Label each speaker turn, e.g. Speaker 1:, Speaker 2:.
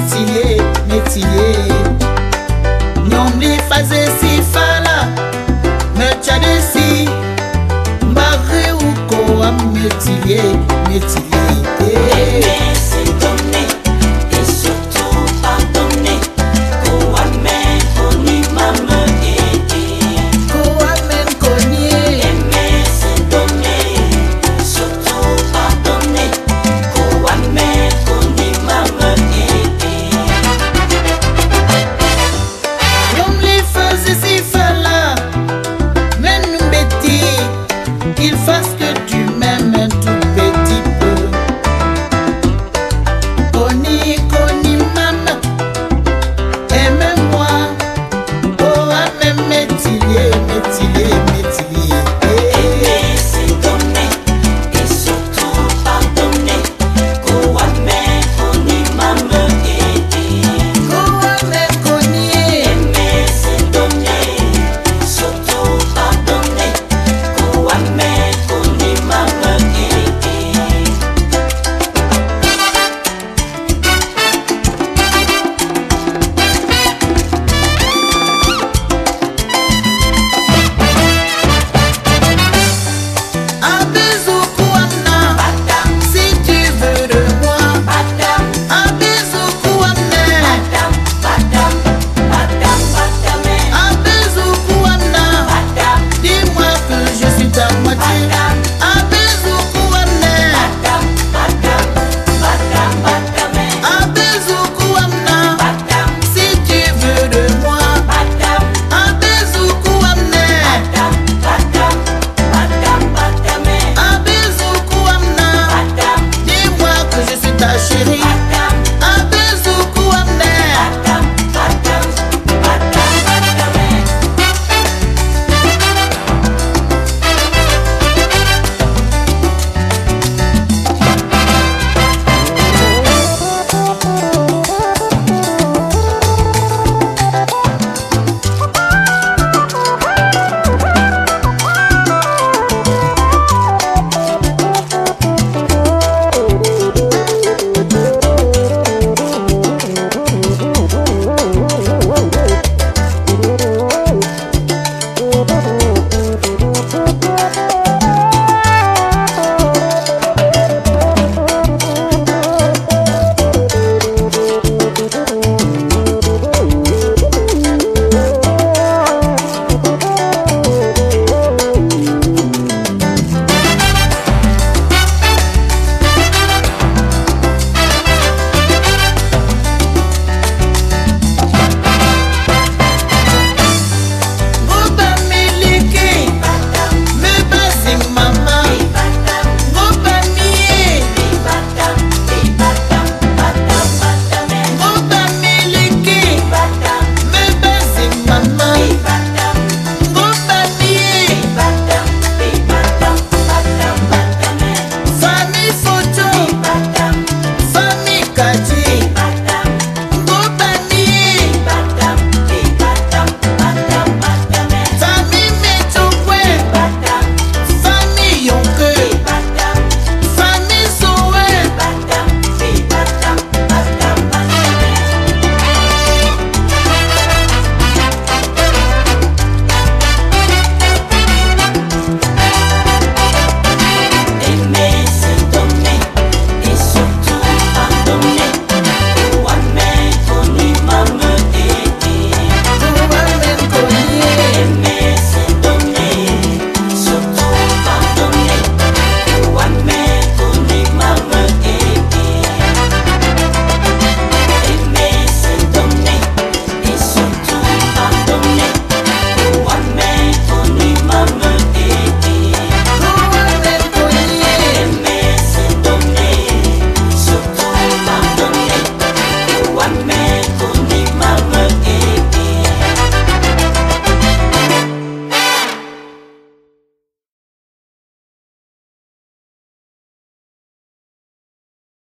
Speaker 1: metiye ñoom di fase si fala merchandesi mbariwu ko am metiye metiye to do.